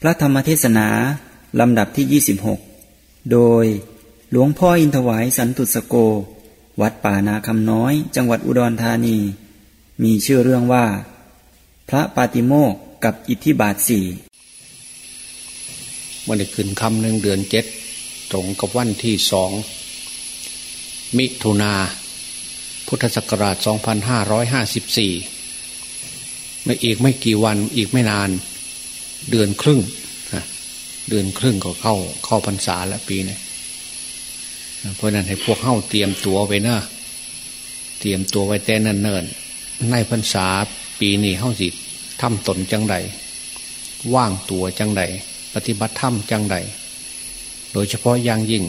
พระธรรมเทศนา ลำดับที่ 26 โดยหลวงพ่ออินทวายสันตุสโก วัดป่านาคำน้อย จังหวัดอุดรธานี มีชื่อเรื่องว่า พระปาติโมกกับอิทธิบาทสี่วันนี้ขึ้นคำหนึ่งเดือนเจ็ดตรงกับวันที่สอง มิถุนา พุทธศักราช 2554ไม่อีกไม่กี่วันอีกไม่นาน เดือนครึ่งเดือนครึ่งก็เข้าเข้าพรรษาแล้วปีนี้เพราะนั้นให้พวกเข้าเตรียมตัวไว้นะเตรียมตัวไว้แต่เนิ่นๆในพรรษาปีนี้เข้าสิทำตนจังใดว่างตัวจังใดปฏิบัติธรรมจังใดโดยเฉพาะอย่างยิ่ง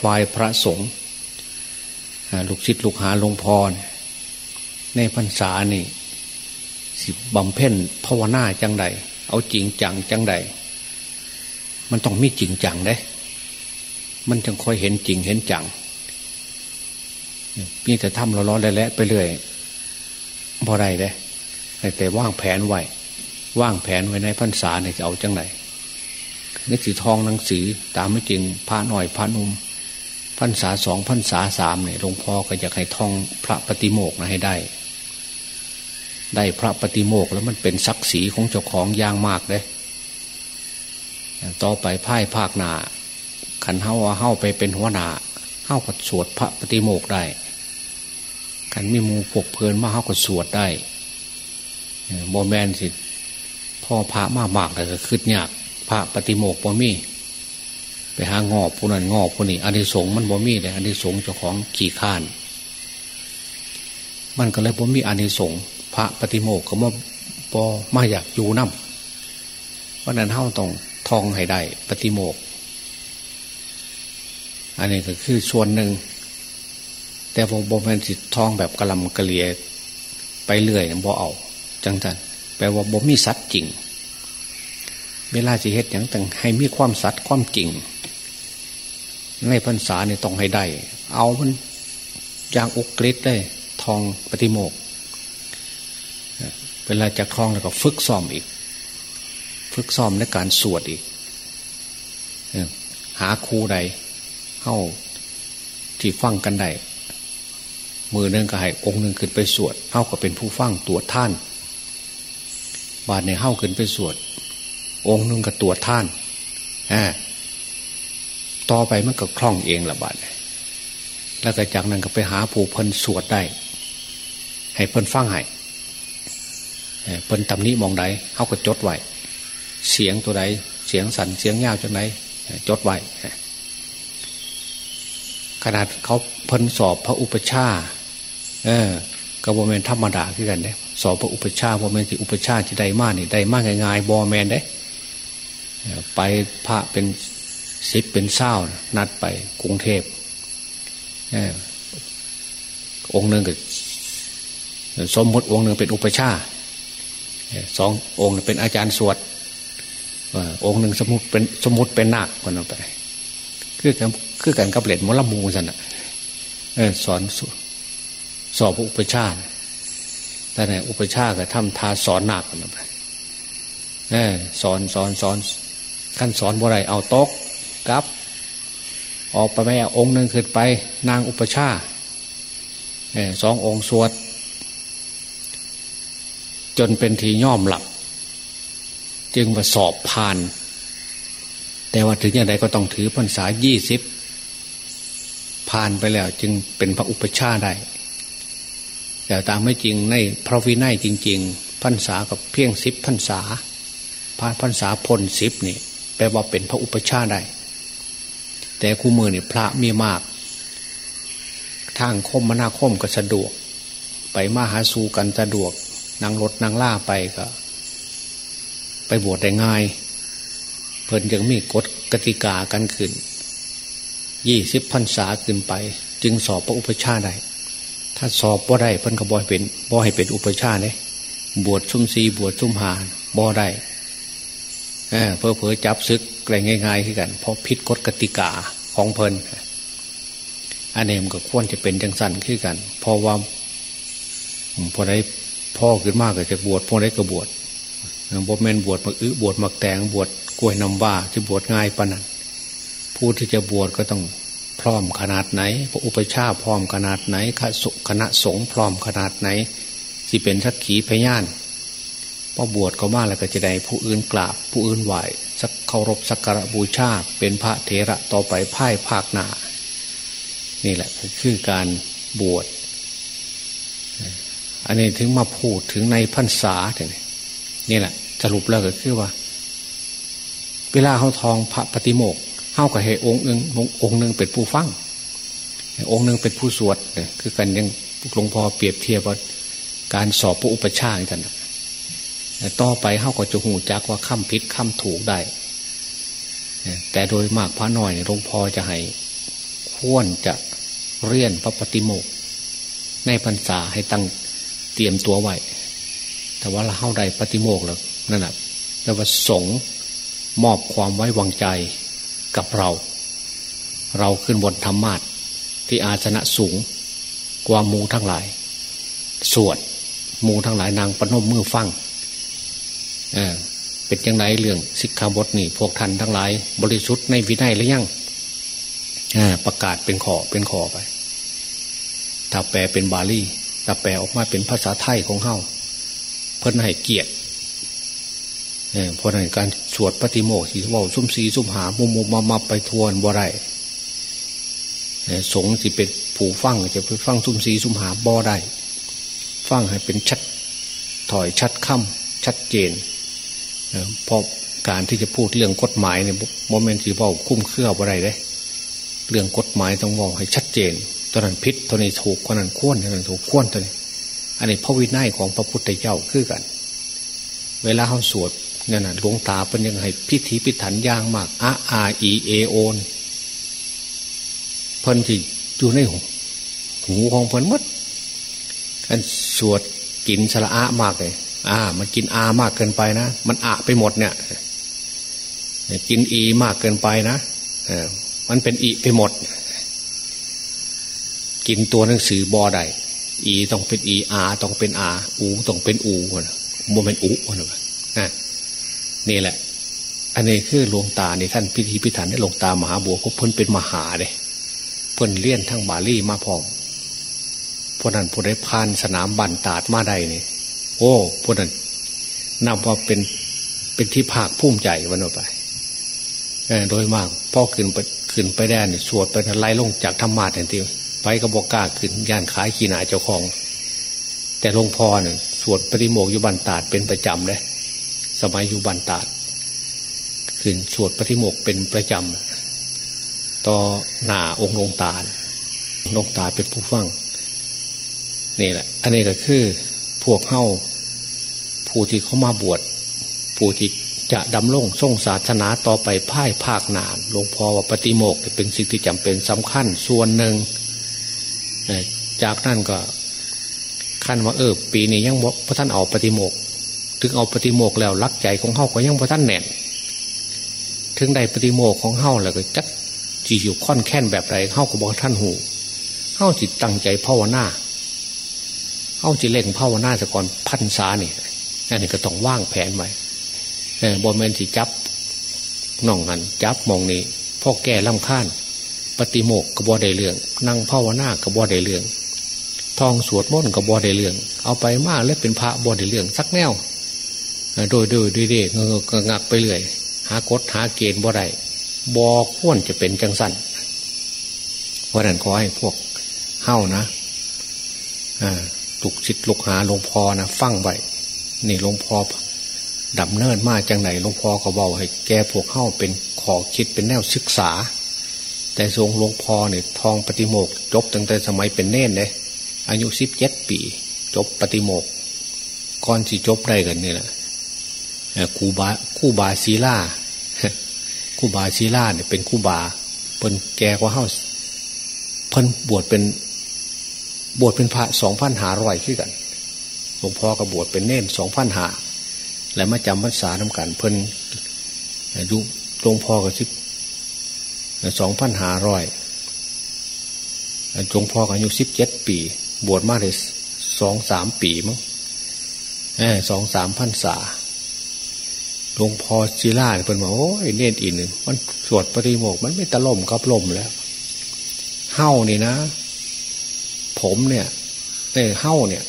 ฝ่ายพระสงฆ์ลูกศิษย์ลูกหาลงพรในพรรษานี่สิบำเพ็ญภาวนาจังใด เอาจริงจังจังใดมันต้องมีจริงจังได้ มันจึงค่อยเห็นจริงเห็นจังนี่แต่ทำเราล้อแหละไปเรื่อยพอไรได้แต่ว่างแผนไว้ว่างแผนไว้ในพรรษาเนี่ยจะเอาจังไหนนึกสีทองหนังสือตามไม่จริงพระหน่อยพระนุ่มพรรษาสองพรรษาสามเนี่ยหลวงพ่อก็อยากให้ท่องพระปฏิโมกนะให้ได้ ได้พระปฏิโมกแล้วมันเป็นศักดิ์ศรีของเจ้าของอย่างมากเลยต่อไปพ่ายภาคนาขันเฮาว่าเฮาไปเป็นหัวหน้าเฮาก็สวดพระปฏิโมกได้ขันมีมูพกเพลินมาเฮาก็สวดได้โมแมนสิพ่อพระมากมากแต่ก็คืดยากพระปฏิโมกบ่มี ไปหางอบผู้นั้นงอบผู้นี้อันที่สงมันบ่มีเลยอันที่สงเจ้าของขี่ข้าน มันก็เลยบ่มีอันที่สง ระปฏิโมกข์ก็มาปอมาอยากอยู่น้ำเพราะนั้นเท่าต้องทองให้ได้ปฏิโมก อันนี้ก็คือส่วนหนึ่ง แต่ผมบอเป็นสิทองแบบกระลำกระเลียไปเรื่อยบ่เอา จังจันแปลว่าบ่มีสัตว์จริง เวลาสิเหตุอย่างต่างให้มีความสัตย์ความจริง ในพรรษาเนี่ยต้องให้ได้ เอามันอย่างอุกฤษได้ทองปฏิโมก เวลาจะคล้องแล้วก็ฝึกซ้อมอีก ฝึกซ้อมในการสวดอีกหาครูใดเข้าที่ฟังกันได้มือหนึ่งก็ให้องค์หนึ่งขึ้นไปสวดเข้าก็เป็นผู้ฟังตัวท่าน บาดในเข้าขึ้นไปสวด องค์หนึ่งก็ตัวท่านอ่าต่อไปมันก็คล่องเองละบาดแล้วก็จากนั้นก็ไปหาผู้เพิ่นสวดได้ ให้เพิ่นฟังให้ เพิ่นตำนี้มองใดเขาก็จดไว้เสียงตัวใดเสียงสั่นเสียงยาวจังไหนจดไว้ขนาดเขาเพิ่นสอบพระอุปชาเออกระบวนการธรรมดาขึ้นกันเด้สอบพระอุปชาบอแมนที่อุปชาที่ใดมากนี่ใดมากง่ายๆบอแมนเด้ไปพระเป็นสิบเป็นเศร้านัดไปกรุงเทพองค์หนึ่งก็สมมติองค์หนึ่งเป็นอุปชา สององค์เป็นอาจารย์สวดองค์หนึ่งสมมติเป็นสมมติเป็นนาคคนออกไปคือกันคือกันกับเหรียญมลมูสันอะสอนสอบอุปชาตแต่ในอุปชาก็ทำทาสอนนาคคนออกไปสอนสอนสอนขั้นสอนบ่ไรเอาโต๊ะกับ ออกไปแม่องค์หนึ่งขึ้นไป นางอุปชาสององค์สวด จนเป็นทีย่อมหลับ จึงมาสอบผ่าน แต่ว่าถึงอย่างไรก็ต้องถือพรรษายี่สิบผ่านไปแล้ว จึงเป็นพระอุปชาได้ แต่ตามไม่จริงในพระวินัยจริง ๆพรรษากับเพียงสิบพรรษาพานพรรษาพลสิบนี่แปลว่าเป็นพระอุปชาได้ แต่คู่มือเนี่ยพระมีมาก ทางคมมนาคมก็สะดวก ไปมาหาสู่กันสะดวก นั่งรถนั่งล่าไปก็ ไปบวชได้ง่าย เพิ่นยังมีกฎกติกากันขึ้นยี่สิบพรรษาขึ้นไป จึงสอบพระอุปชาได้ ถ้าสอบบ่ได้เพิ่นก็บ่ให้เป็นบ่ให้เป็นอุปชาเนี่ยบวชชุ่มซีบวชชุ่มหานบ่ได้เเพอเพอจับซึกอะไรง่ายๆขึ้นกัน เพราะพิษกฎกติกาของเพิ่นอันนี้มันก็ควรจะเป็นจังสันขึ้นกัน เพราะว่าพอได้ พ่อขึ้นมากก็จะบวชพ่อได้ก็บวชบวชเมนบวชมักอื้อบวชมักแตงบวชกล้วยน้ำว่าจะบวชง่ายปะนั้นผู้ที่จะบวชก็ต้องพร้อมขนาดไหน พระอุปชาพร้อมขนาดไหนคณะสงฆ์พร้อมขนาดไหนที่เป็นสักขีพยานพอบวชก็มาแล้วก็จะได้ผู้อื่นกราบ ผู้อื่นไหวสักเคารพสักการะบูชาเป็นพระเถระต่อไปพ่ายภาคหนานี่แหละคือการบวช อันนี้ถึงมาพูดถึงในพรรษาเนี่ยนี่แหละสรุปแล้วก็คือว่า เวลาเขาทองพระปฏิโมกเข้ากับเหองค์หนึ่งองค์หนึ่งเป็นผู้ฟังองค์หนึ่งเป็นผู้สวดเนี่ยคือกันยังหลวงพ่อเปรียบเทียบว่าการสอบพระอุปชากันต่อไปเข้าก็จะหูจักว่าข้ามพิษข้ามถูกได้แต่โดยมากพระน้อยหลวงพ่อจะให้ควรจะเรียนพระปฏิโมกในพรรษาให้ตั้ง เตรียมตัวไว้แต่ว่าเราเข้าใดปฏิโมกแล้วนั่นแหละแปลว่าสงมอบความไว้วางใจกับเราเราขึ้นบนธรรมาทที่อาสนะสูงกว่ามูทั้งหลาย สวดมูทั้งหลายนางปนมมือฟังเออเป็นยังไงเรื่องสิกขาบทนี่พวกท่านทั้งหลาย บริสุทธิ์ในวินัยหรือยังประกาศเป็นขอเป็นขอไป ถ้าแปลเป็นบาลี ถ้าแปลออกมาเป็นภาษาไทยของเฮาเพิ่นให้เกียรติเพราะนั้นการสวดปฏิโมกข์สีว่าซุ่มสีซุ่มหามุมมุมมามาไปทวนบ่ได้สงสิเป็นผู้ฟังจะไปฟังซุ่มสีซุ่มหาบ่ได้ฟังให้เป็นชัดถอยชัดค่ำชัดเจนเพราะการที่จะพูดเรื่องกฎหมายเนี่ยโมเมนต์ที่ว่าคุ้มเครือบ่ได้เลยเรื่องกฎหมายต้องมองให้ชัดเจน ตอนนั้นพิษตอนนี้ถูกคนนั้นข้วนตอนนั้นถูกข้วนตอนนี้ อันนี้พระวินัยของพระพุทธเจ้าคือกัน เวลาเขาสวดเนี่ยนะหลวงตาเป็นยังไงพิธีพิถันย่างมากอาอาอีเอโอนเพิ่นที่อยู่ในหูหูของเพิ่นมดกันสวดกินสระอามากเลยอ่า มันกินอามากเกินไปนะมันอะไปหมดเนี่ยกินอีมากเกินไปนะเออมันเป็นอีไปหมด กินตัวหนังสือบอใดอีต้องเป็นอีอาต้องเป็นอาอูต้องเป็นอูนะโมเป็นอูนะนี่แหละ อันนี้คือหลวงตาในท่านพิธีพิถันในหลวงตามหาบัวเพิ่นเป็นมหาเลยเพิ่นเลี้ยนทั้งบาลีมาพร้อมพวกนั้นผู้ได้พานสนามบันตาดมาใดนี่โอ้พวกนั้นนับว่าเป็นเป็นที่ภาคภูมิใจวันออกไปโดยมากพ่อขึ้นไปขึ้นไปแดนสวดไปไล่ลงจากธรรมะทันทีไป กระบอกกล้าขึ้นย่านขายขีนาเจ้าของ แต่หลวงพ่อเนี่ยสวดปฏิโมกยุบันตาดเป็นประจำเลยสมัยยุบันตาดขึ้นสวดปฏิโมกเป็นประจำต่อหน้าองค์ลงตาลงตาเป็นผู้ฟังนี่แหละ อันนี้ก็คือพวกเข้าผู้ที่เขามาบวชผู้ที่จะดำรงส่งศาสนาต่อไปพ่ายภาคนานหลวงพ่อว่าปฏิโมกเป็นสิ่งที่จำเป็นสำคัญส่วนหนึ่ง จากนั้นก็ขั้นว่าเออปีนี้ยังพระท่านเอาปฏิโมก ถึงเอาปฏิโมกแล้วรักใจของเฮาก็ยังพระท่านแน่น ถึงใดปฏิโมกของเฮาแล้วก็จักจีอยู่ค่อนแค้นแบบไรเฮาก็บอกท่านหูเฮาจิตตั้งใจภาวนาเฮาจิตเล่งภาวนาแต่ก่อนพันษาเนี่ยนั่นก็ต้องว่างแผนไว้บอมเมนที่จับน่องนั้นจับมองนี้พ่อแก่ลำค้าน ปฏิโมกกระบอได้เรื่อง นั่งภาวนากระบอได้เรื่องทองสวดมนต์กระบอได้เรื่อง เอาไปมากแล้วเป็นพระบอได้เรื่องสักแนว โดยโดยด้วยเด็กเงกงักไปเรื่อยหากดหาเกณฑ์บ่ได้บอขวนจะเป็นจังสันเพราะนั้นขอให้พวกเฮ้านะตุกชิดลุกหาหลวงพ่อนะฟังไว้นี่หลวงพ่อดับเนินมาจังไหนหลวงพ่อก็บอกให้แกพวกเข้าเป็นขอคิดเป็นแนวศึกษา แต่ทรงหลวงพ่อเนี่ยทองปฏิโมกจบตั้งแต่สมัยเป็นเน่นเลยอายุสิบเจ็ดปี จบปฏิโมกก่อนที่จบได้กันนี่แหละคูบาคู่บาศีลาคู่บาศีลาเนี่ยเป็นคู่บาเป็นแกกว่าเฮาเพิ่นบวชเป็น บวชเป็นพระสองพันหาร้อยขึ้นกันหลวงพ่อก็บวชเป็นเน่นสองพันหาและมาจำพรรษาทำกัน เพิ่นอายุหลวงพ่อก็สิบ สองพันหาร้อยจงพ่ออายุสิบเจ็ดปี บวชมาได้สองสามปีมั้งสองสามพันษาหลวงพ่อศิลาเนี่ยเป็นว่าโอ้ยเล่นอีกหนึ่งมันสวดปฏิโมกมันไม่ตะล่มกับลมแล้วเฮ้านี่นะ ผมเนี่ยเออเฮ้าเนี่ย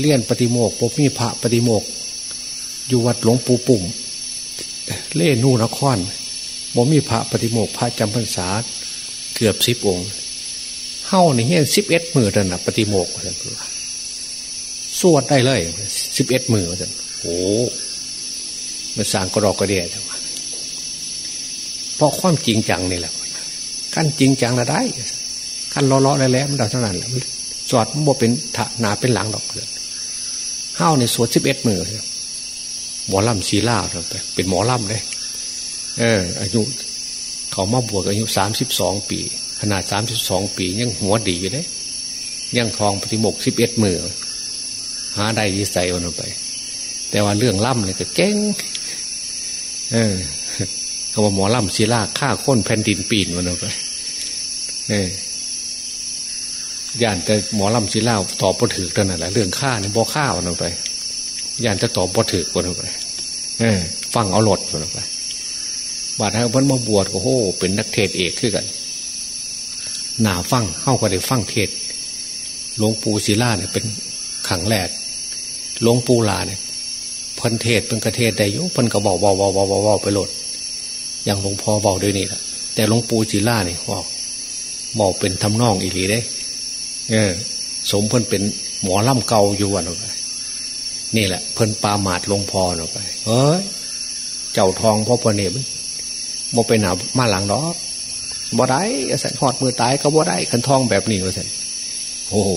เลี่ยนปฏิโมกผมมีพระปฏิโมก อยู่วัดหลวงปู่ปุ่มเล่นู่นคร ผมมีพระปฏิโมกพระจำพรรษาเกือบสิบองค์เฮ้าในี่เฮียสิบเอ็ดมือเดินนะปฏิโมกท่านสวดได้เลยสิบเอ็ดมือท่านโอ้มันสางกระดอกกระเดียเพราะความจริงจังนี่แหละขั้นจริงจังละได้ขั้นล้อๆแล้วมันเดาเท่านั้นแหละสวดมันบ่เป็นหนาเป็นหลังดอกเลยเฮ้าในสวดสิบเอ็ดมือหมอลำชีลาเป็นหมอลำเลย เออ อายุ เขามาบวชอายุสามสิบสองปี ขนาดสามสิบสองปี ยังหัวดีอยู่เลยยังทองปฏิโมกสิบเอ็ดมือหาได้ยิสัยวันไป แต่ว่าเรื่องล่ำเลยก็เก่งเออเขาว่าหมอล่ำศิลาฆ่าค้นแผ่นดินปีนวันไปเออย่านแต่หมอล่ำศิลาตอบปถือเท่านั้นแหละเรื่องฆ่าเนี่ยบ่ฆ่าวันไปย่านจะตอบปถือวันไปเออ ฟังเอาหลดวันไป บาดให้เพิ่นมาบวชก็โหเป็นนักเทศเอกขึ้นกันหนาฟังเข้าก็ได้ฟังเทศหลวงปู่ศิลาเนี่ยเป็นขังแรกหลวงปู่ลาเนี่ยพันเทศเป็นกระเทศได้ยุพันกระบอกบอกบอกบอกบอกไปโหลด อย่างหลวงพ่อบอกด้วยนี่แหละแต่หลวงปู่ศิลาเนี่ยบอกบอกเป็นทำนองอีหลีได้ เออ สมเพิ่นเป็นหมอล่ำเก่าอยู่วันออกไปนี่แหละ เพิ่นปาหมาดหลวงพ่อออกไปเฮ้ยเจ้าทองพ่อพเนม บ่ไปหนามาหลังดอกบ่ได้สันหอดมือตายก็บ่ได้คันทองแบบนี้ว่าสันโอ้โห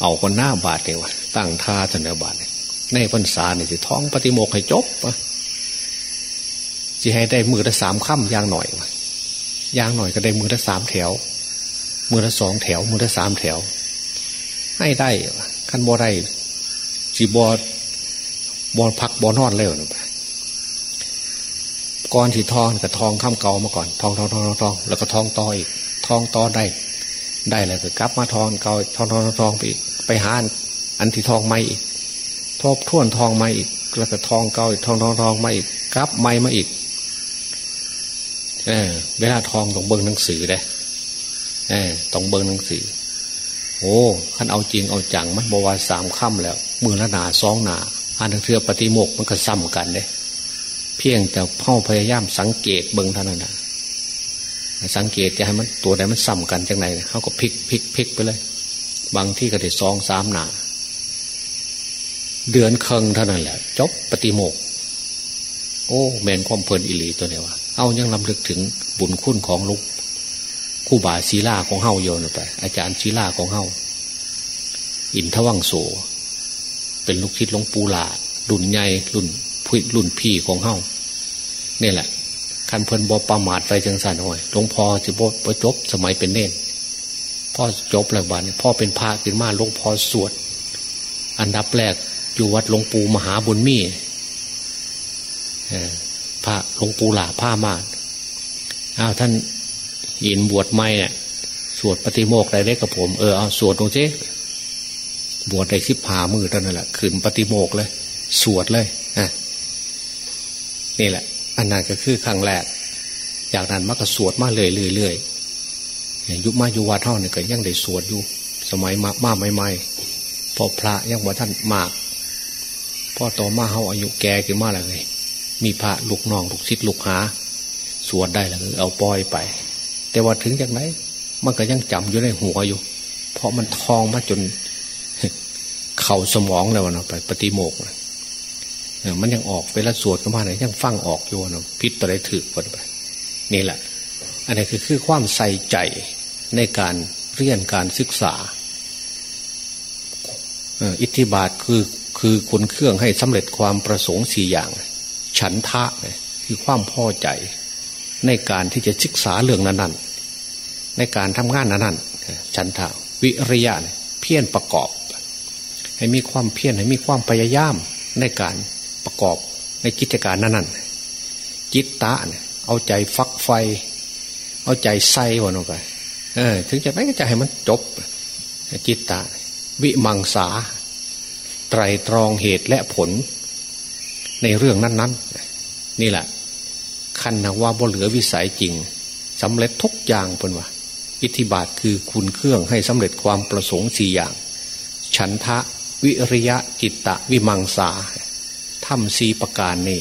เอาคนหน้าบาดเลยวะตั้งท่าจนเดียบาดในพรรษาเนี่ยสิท้องปฏิโมกให้จบวะจะให้ได้มือละสามค่ำยางหน่อยวะยางหน่อยก็ได้มือละสามแถว มือละสองแถว มือละสามแถว ให้ได้คันบ่ได้จีบอบอพักบอนอนเร็วนะ ก้อนที่ทองกับทองข้ามเกามาก่อน ทองทองทองทองแล้วก็ทองต่ออีก ทองต่อได้ ได้เลยก็กลับมาทองเกาทองทองทองไปอีก ไปหาอันที่ทองไม่อีกทบท่วนทองไม่อีก แล้วก็ทองเกาอีกทองทองทองมาอีกกลับไม่มาอีก เออ เวลาทองต้องเบิ้งหนังสือเลยเออต้องเบิ้งหนังสือ โอ้ขันเอาจริงเอาจังมันบวาสามค่ำแล้ว มือละหนาสองหนาอันเทือปฏิโมกมันก็ซ้ำกันเลย เพียงแต่พ่อพยายามสังเกตเบิ้งเท่านั้นนะสังเกตจะให้มันตัวไหนมันซ้ำกันจังไหนเขาก็พลิกพลิกพลิกไปเลย บางที่ก็ได้สองสามหนาเดือนเคิงเท่านั้นแหละ จบปฏิโมก โอ้แมนความเพลินอิลีตัวเนี้ยวะเอายังลำลึกถึงบุญคุณของลูกคู่บาศีลาของเฮาโยนไป อาจารย์ศีลาของเฮาอินทวังโสเป็นลูกศิษย์หลวงปู่ลารุ่นใหญ่รุ่น พุรุ่นพี่ของเฮาเนี่ยแหละคันเพลินบอประมาทไปจังสันหน่อยหลวงพ่อจะบอจบสมัยเป็นเน่นพ่อจบแล้ววันพ่อเป็นพระขึ้นมาหลวงพ่อสวด อันดับแรกอยู่วัดหลวงปู่มหาบุญมีพระหลวงปู่หล่าผ้ามาอ้าวท่านยินบวชไม่เนี่ยสวดปฏิโมกข์ได้ได้กับผม เออเอาสวดตรงเจ๊บวชได้สิบผามือท่านนั่นแหละขืนปฏิโมกเลย สวดเลย นี่แหละ อันนั้นก็คือครั้งแรก จากนั้นมักก็สวดมาเลยเรื่อยๆยุคมายุวัดเท่าเนี่ยก็ยังได้สวดอยู่ สมัยมามาใหม่ๆพอพระยังว่าท่านมากพ่อต่อมาเขาอายุแก่ขึ้นมาแล้วไงมีพระลูกน้องลูกศิษย์ลูกหา สวดได้แล้วเอาปล่อยไป แต่ว่าถึงจากไหนมันก็ยังจำอยู่ในหัวอยู่ เพราะมันทองมาจน เข่าสมองแล้วนะไปปฏิโมกนะ มันยังออกเวลาสวดขึ้นมาเนี่ยยังฟังออกอยู่นะพิษตัวใดถือไปนี่แหละ อันนี้คือคือความใส่ใจในการเรียนการศึกษาอิทธิบาทคือคือคุณเครื่องให้สำเร็จความประสงค์สี่อย่าง ฉันทะคือความพอใจ ในการที่จะศึกษาเรื่องนั้นๆในการทำงานนั้นๆฉันทะวิริยะเพียรประกอบ ให้มีความเพียรให้มีความพยายามในการ ประกอบในกิจการนั้นๆจิตตะเนี่ยเอาใจฟักไฟ เอาใจใส่วันออกไปเออถึงจะไม่ก็จะให้มันจบ จิตตะ วิมังสา ไตรตรองเหตุและผล ในเรื่องนั้น ๆ นี่แหละคันนะว่าบ่เหลือวิสัยจริงสำเร็จทุกอย่างเพิ่นว่าอิทธิบาทคือคุณเครื่องให้สำเร็จความประสงค์สี่อย่าง ฉันทะวิริยะจิตตะวิมังสา ทำสีประการนี้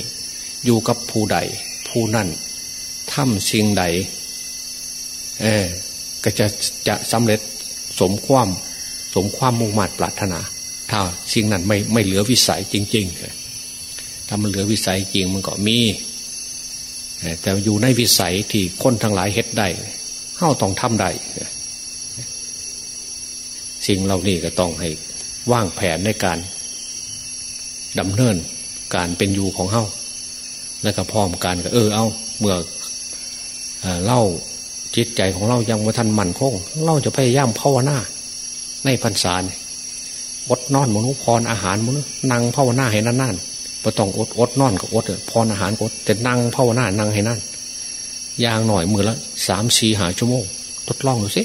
อยู่กับผู้ใด ผู้นั่นทำสิ่งใด เออก็จะจะสำเร็จสมความสมความมุ่งมั่นปรารถนา ถ้าสิ่งนั้นไม่ไม่เหลือวิสัยจริงๆถ้ามันเหลือวิสัยจริงมันก็มีแต่อยู่ในวิสัยที่คนทั้งหลายเฮ็ดได้เข้าต้องทำได้สิ่งเหล่านี้ก็ต้องให้ว่างแผนในการดำเนิน การเป็นอยู่ของเฮาแล้วก็พร้อมกันก็เออเอาเมื่อเล่าจิตใจของเรายังว่าทันมั่นคง เราจะพยายามภาวนาในพรรษาอดนอนมนุษย์พรอาหารมนุษย์นั่งภาวนาให้นั่นๆพอต้องอดอดนอนก็อดพรอาหารก็อดแต่นั่งภาวนานั่งให้นั่นยางหน่อยมือละสามสี่หาชั่วโมงทดลองดูสิ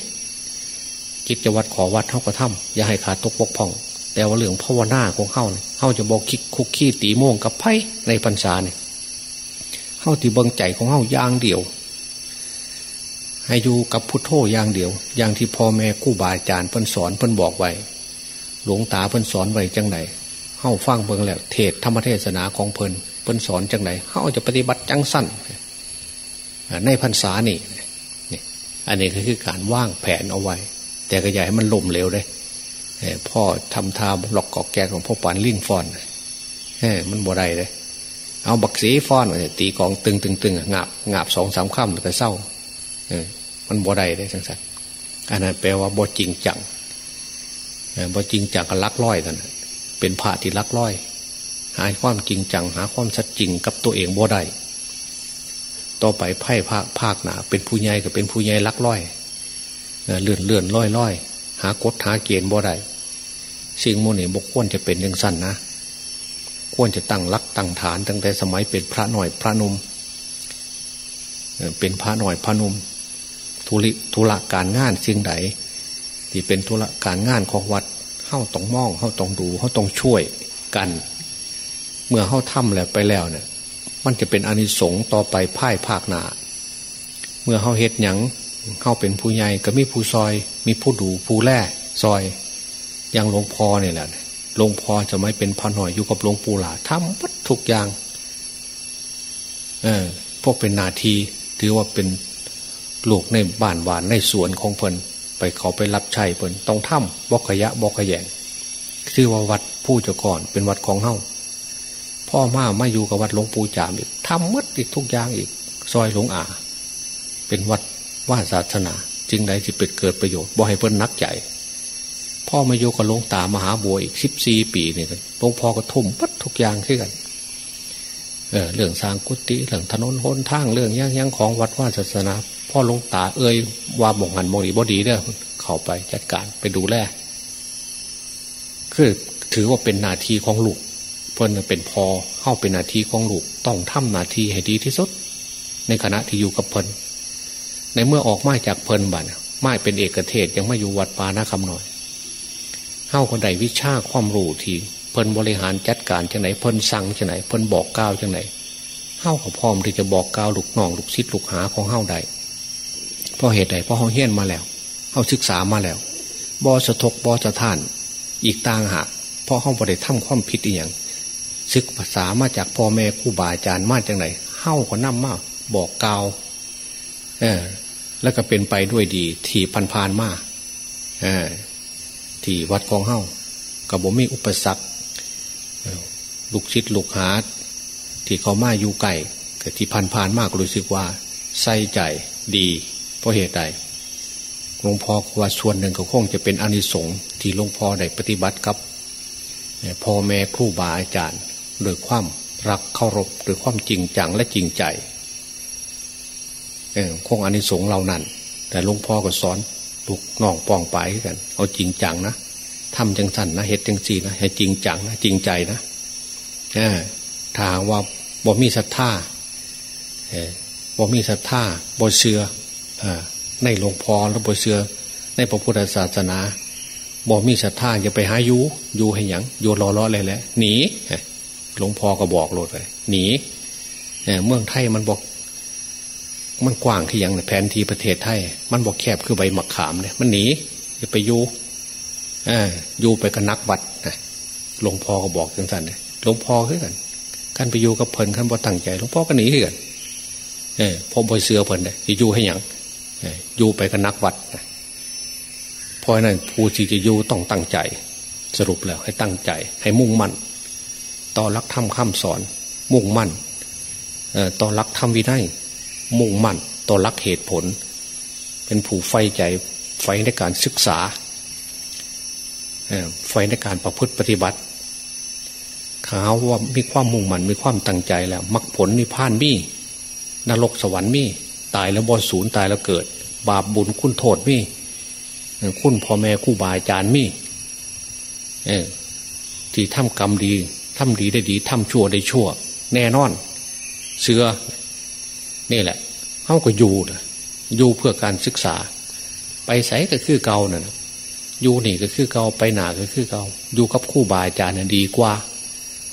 กิจวัตรขอวัดเท่ากับถ้ำอย่าให้ขาดตกบกพร่อง แต่ว่าเรื่องภาวนาของเข้าเนี่ยเข้าจะบอกคิกคุกขี้ตีโมงกับไพ่ในพรรษาเนี่ยเข้าที่เบิงใจของเข้าย่างเดียว ให้อยู่กับพุทโธอย่างเดียว อย่างที่พ่อแม่กู้บาอาจารย์เพิ่นสอนเพิ่นบอกไว้ หลวงตาเพิ่นสอนไว้จังไหนเข้าฟังเบิงแล้วเทศธรรมเทศนาของเพิ่นเพิ่นสอนจังไหนเข้าจะปฏิบัติจังสั้นในพรรษานี่นี่อันนี้ก็คือการว่างแผนเอาไว้ แต่ก็อย่าให้มันล่มเร็วเลย พ่อทำทาหลอกกอกแกของพ่อปานลิ่งฟอนมันบ่ได้เลยเอาบักสีฟอนตีกองตึงตึงตึงงาบงาบสองสามค่ำก็เศร้ามันบ่ได้ได้สังสัตอันนั้นแปลว่าบ่จริงจังบ่จริงจังก็ลักล้อยกันเป็นพระที่ลักล้อย หาความจริงจัง หาความชัดจริงกับตัวเองบ่ได้ต่อไปไพ่ภาคภาคหนาเป็นผู้ใหญ่ก็เป็นผู้ใหญ่ลักล้อยเลื่อนเลื่อนล้อยล้อยากดหาเกณฑ์บ่ได้สิ่งโมนี่บกควรจะเป็นยังสั้นนะ ควรจะตั้งลักตั้งฐานตั้งแต่สมัยเป็นพระหน่อยพระนุ่มเป็นพระหน่อยพระนุ่มธุริธุระการงานสิ่งใดที่เป็นธุระการงานของวัดเข้าต้องมองเข้าต้องดูเข้าต้องช่วยกัน เมื่อเข้าถ้ำแล้วไปแล้วเนี่ย มันจะเป็นอนิสงส์ต่อไปพ่ายภาคหนา เมื่อเข้าเฮ็ดหยัง เข้าเป็นผู้ใหญ่ก็มีผู้ซอย มีผู้ดูผู้แล่ซอย อย่างหลวงพ่อเนี่ยแหละหลวงพ่อจะไม่เป็นพระหน่อยอยู่กับหลวงปู่หลาทำวัดทุกอย่าง เออพวกเป็นนาทีถือว่าเป็นลูกในบ้านหวานในสวนของเพิ่นไปเขาไปรับใช้เพิ่นต้องถ้ำบอกขยะบอกขยงชื่อว่าวัดผู้เจ้าก่อนเป็นวัดของเฮาพ่อมามาอยู่กับวัดหลวงปู่จามอีกทำมัดอีกทุกอย่างอีก ซอยหลวงอา เป็นวัด ว่าศาสนา จึงใดที่เป็นเกิดประโยชน์บ่ให้เพิ่นนักใหญ่พ่อมาอยู่กับหลวงตามหาบัวอีกสิบสี่ปีเนี่ยหลวงพ่อก็ทุ่มปัดทุกอย่างขึ้นกัน เออเรื่องสร้างกุฏิเรื่องถนนหนทางเรื่องยังยังของวัดว่าศาสนา พ่อลงตาเอ้ยว่าบ่งหันมองดีบ่ดีเด้อเข้าไปจัดการไปดูแลคือถือว่าเป็นนาทีของลูกเพิ่นเป็นพอเข้าเป็นนาทีของลูกต้องทำนาทีให้ดีที่สุด ในขณะที่อยู่กับเพิ่น ในเมื่อออกมาจากเพิ่นบันไม่เป็นเอกเทศยังไม่อยู่วัดปานะคำหน่อยเข้าคนใดวิชาความรู้ทีเพิ่นบริหารจัดการจังไหนเพิ่นสั่งจังไหนเพิ่นบอกก้าวจังไหนเข้ากับพร้อมที่จะบอกก้าวลูกน้องลูกศิษย์ลูกหาของเข้าใดเพราะเหตุใดเพราะเขาเฮี้ยนมาแล้วเขาศึกษามาแล้วบอสะทกบอสะท่าน อีกต่างหากเพราะเขาบริทำความผิดอย่างศึกภาษามาจากพ่อแม่ครูบาอาจารย์มาจากไหนเข้าก็นำมาบอกกล่าวเออ แล้วก็เป็นไปด้วยดี ที่พันพานมาเออที่วัดของเฮ้ากับบ่มีอุปสรรคลูกชิดลูกหาที่เขามาอยู่ไก่กับที่พันพานมากรู้สึกว่าใส่ใจดีเพราะเหตุใดหลวงพ่อว่าส่วนหนึ่งก็คงจะเป็นอนิสงส์ที่หลวงพ่อได้ปฏิบัติกับพ่อแม่ครูบาอาจารย์โดยความรักเคารพโดยความจริงจังและจริงใจ คงอนิสงส์เรานั้นแต่หลวงพ่อก็สอนลูกน้องปองไปกัน เอาจริงจังนะทำจังสันนะเหตุจังสีนะให้จริงจังนะจริงใจนะถ้าว่าบ่มีศรัทธาบ่มีศรัทธาบ่เชื่อในหลวงพ่อและบเสือในพระพุทธศาสนาบอกมีศรัทธาอย่าไปหายูยูให้หยังโยรอรอเลยแหละหนีหลวงพ่อก็บอกโลดเลยหนีเมืองไทยมันบอก มันกว้างที่ยังแผนที่ประเทศไทย มันบอกแคบคือใบมะขามเนี่ยมันหนีจะไปอยู่อยู่ไปกับนักวัดนะหลวงพ่อก็บอกจังสันเลยหลวงพ่อขึ้นกันกันไปอยู่กับเพลินขันบ่ตั้งใจหลวงพ่อก็หนีขึ้นกันเออพอบอยเสือเพลินเลยจะอยู่ให้ยังอยู่ไปกับนักวัดเพราะนั้นผู้ที่จะอยู่ต้องตั้งใจ สรุปแล้วให้ตั้งใจ ให้มุ่งมั่นต่อรักธรรมข้ามสอน มุ่งมั่นต่อรักธรรมวินัย มุ่งมั่นต่อรักเหตุผล เป็นผู้ไฟใจไฟในการศึกษาไฟในการประพฤติปฏิบัติขาว่ามีความมุ่งมั่นมีความตั้งใจแล้วมรรคผลนิพพานมีนรกสวรรค์มีตายแล้วบอสูญตายแล้วเกิด บาปบุญคุณโทษมีคุณพ่อแม่คู่บาอาจารย์มีที่ทำกรรมดีทำดีได้ดีทำชั่วได้ชั่ว แน่นอน เสือ นี่แหละเขาก็อยู่นะอยู่เพื่อการศึกษา ไปใส่ก็คือเก่านะ่ะอยู่นี่ก็คือเก่าไปหนาก็คือเก่าอยู่กับคู่บาอาจารย์ดีกว่า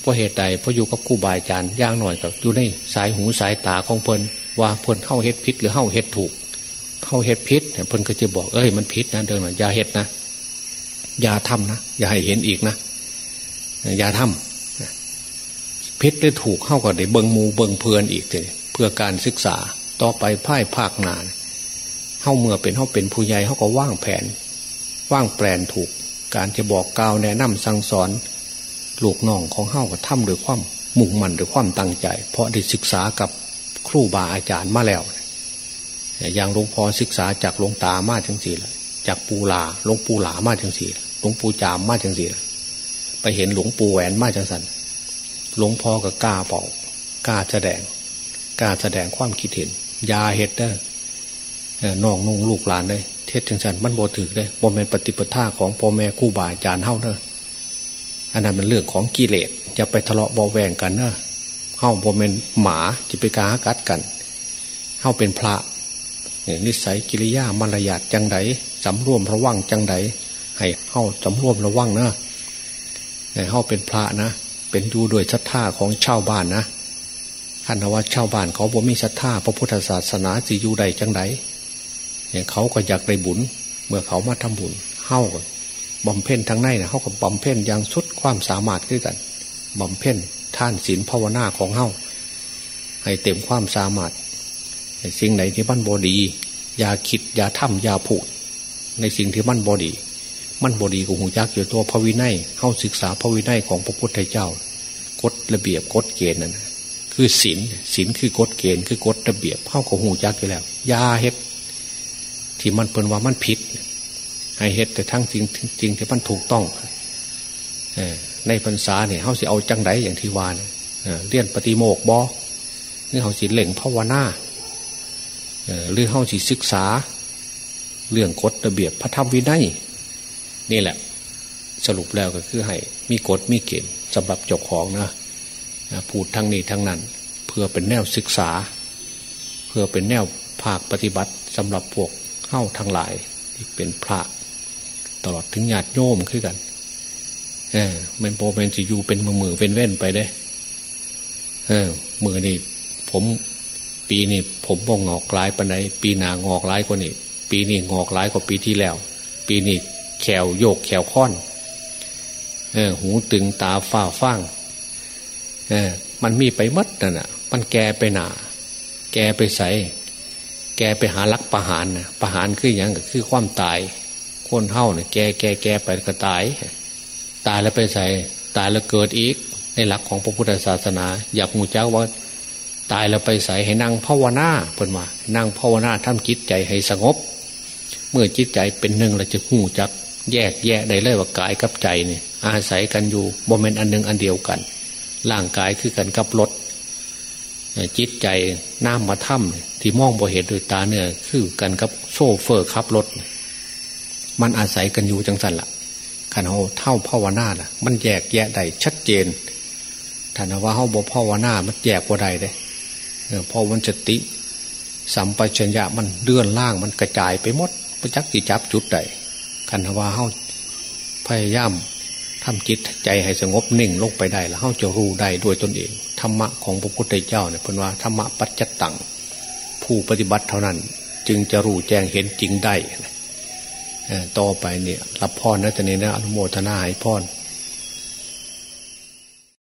เพราะเหตุใดเพราะอยู่กับคู่บาอาจารย์ย่างหน่อยกับอยู่ในสายหูสายตาของเพลินว่าเพลินเข้าเฮ็ดพิษหรือเข้าเฮ็ดถูก เข้าเฮ็ดพิษเพลินก็จะบอกเอ้ยมันพิษนะเดินมาอย่าเฮ็ดนะอย่าทำนะอย่าให้เห็นอีกนะอย่าทำพิษได้ถูกเข้ากับได้เบิงมูเบิงเพลินอีกเลย เพื่อการศึกษาต่อไปพ่ายภาคนานเข้าเมื่อเป็นเข้าเป็นผู้ใหญ่เขาก็ว่างแผน ว่างแปลนถูก การจะบอกกล่าวแนะนำสั่งสอนลูกน้องของเฮ้ากับถ้ำหรือความมุ่งมั่นหรือความตั้งใจ เพราะได้ศึกษากับครูบาอาจารย์มาแล้วอย่างหลวงพ่อศึกษาจากหลวงตามาจังสี่ละจากปูลาหลวงปูหลามาจังสี่หลวงปูจามมาจังสี่ไปเห็นหลวงปู่แหวนมาจังสันหลวงพ่อก็กล้าเป่ากล้าแสดง กล้าแสดงความคิดเห็นยาเห็ดเด้อน้องนุ่งลูกหลานเลยเทศจังสันมันโบถือเลยโมเมนปฏิปทาของพ่อแม่คู่บ่าอาจารย์เฮ้าเนอะอันนั้นเป็นเรื่องของกิเลสจะไปทะเลาะบอแวงกันเนอะเฮ้าโมเมนหมาจะไปกากัดกันเฮ้าเป็นพระนิสัยกิริยามารยาทจังไดสำรวมระวังจังไดให้เฮ้าสำรวมระวังเนอะเฮ้าเป็นพระนะเป็นดูโดยศรัทธาของชาวบ้านนะ ท่านว่าชาวบ้านเขาบ่มีศรัทธาพระพุทธศาสนาสิอยู่ใดจังไดเขาก็อยากได้บุญ เมื่อเขามาทำบุญเฮ้าบำเพ็ญทางในนะเขาก็บำเพ็ญอย่างสุดความสามารถขึ้นกันบำเพ็ญท่านศีลภาวนาของเฮ้าให้เต็มความสามารถสิ่งไหนที่มันบอดี อย่าคิดอย่าทำอย่าพูด ในสิ่งที่มันบอดี มันบอดีของหูยักษ์อยู่ตัวพระวินัยเข้าศึกษาพระวินัยของพระพุทธเจ้า กฎระเบียบกฎเกณฑ์นั่น คือศีลศีลคือกฎเกณฑ์คือกฎระเบียบเข้าของหูยักอยู่แล้วยาเฮ็ดที่มันเป็นว่ามันผิดให้เฮ็ดแต่ทั้งจริงจริงที่มันถูกต้องในพรรษาเนี่ยเขาสิเอาจังไดอย่างที่วานเรียนปฏิโมกบอหรือเขาสิเล่งภาวนาหรือเขาสิศึกษา เรื่องกฎระเบียบพระธรรมวินัยนี่แหละ สรุปแล้วก็คือให้มีกฎมีเกณฑ์สำหรับเจ้าของนะ พูดทั้งนี้ทั้งนั้น เพื่อเป็นแนวศึกษา เพื่อเป็นแนวภาคปฏิบัติสำหรับพวกเข้าทั้งหลายที่เป็นพระ ตลอดถึงญาติโยมขึ้นกันเออมันโปเป็นจะอยู่เป็นมือมือเป็นเว้นไปได้เออ มือนี่ผมปีนี้ผมบ่งอกลายปันไดปีหนางอกลายกว่านี้ปีนี้งอกลายกว่าปีที่แล้ว ปีนี้แขวโยกแขวค้อน เออ หูตึงตาฝ้าฟ้าง เออ มันมีไปมัดนั่นอะ มันแกไปหนา แกไปใส แกไปหาลักประหารนะประหารคืออย่างก็คือความตาย คนเท่าเนี่ยแกแกแกไปก็ตาย ตายแล้วไปใสตายแล้วเกิดอีก ในหลักของพระพุทธศาสนา อยากมูเจ้าว่า ตายแล้วไปใสให้นั่งภาวนาเปิ่นว่านั่งภาวนาทำจิตใจให้สงบ เมื่อจิตใจเป็นหนึ่งเราจะหูจักแยกแยะได้เลยว่ากายกับใจเนี่ยอาศัยกันอยู่โมเมนต์อันหนึ่งอันเดียวกัน ร่างกายคือกันกับรถจิตใจน้ำมาถ้ำที่มองบ่เห็นโดยตาเนื้อคือกันกับโซ่เฟอร์ขับรถ มันอาศัยกันอยู่จังสันละ่ะขันเฮาเท่าภาวนาล่ะ มันแยกแยะได้ชัดเจนถ้าว่าเฮาบ่ภาวนามันแยกว่าใดเลยพอมันจติสัมปชัญญะมันเลื่อนล่างมันกระจายไปหมดประจักษ์จิจับจุดใดขันว่าเฮาพยายาม ทำจิตใจให้สงบนิ่งลงไปได้แล้วเขาจะรู้ได้ด้วยตนเองธรรมะของพระพุทธเจ้าเนี่ยเป็นว่าธรรมะปัจจตังผู้ปฏิบัติเท่านั้น จึงจะรู้แจ้งเห็นจริงได้ต่อไปเนี่ยรับพรนะตอนนี้นะอนุโมทนาให้พร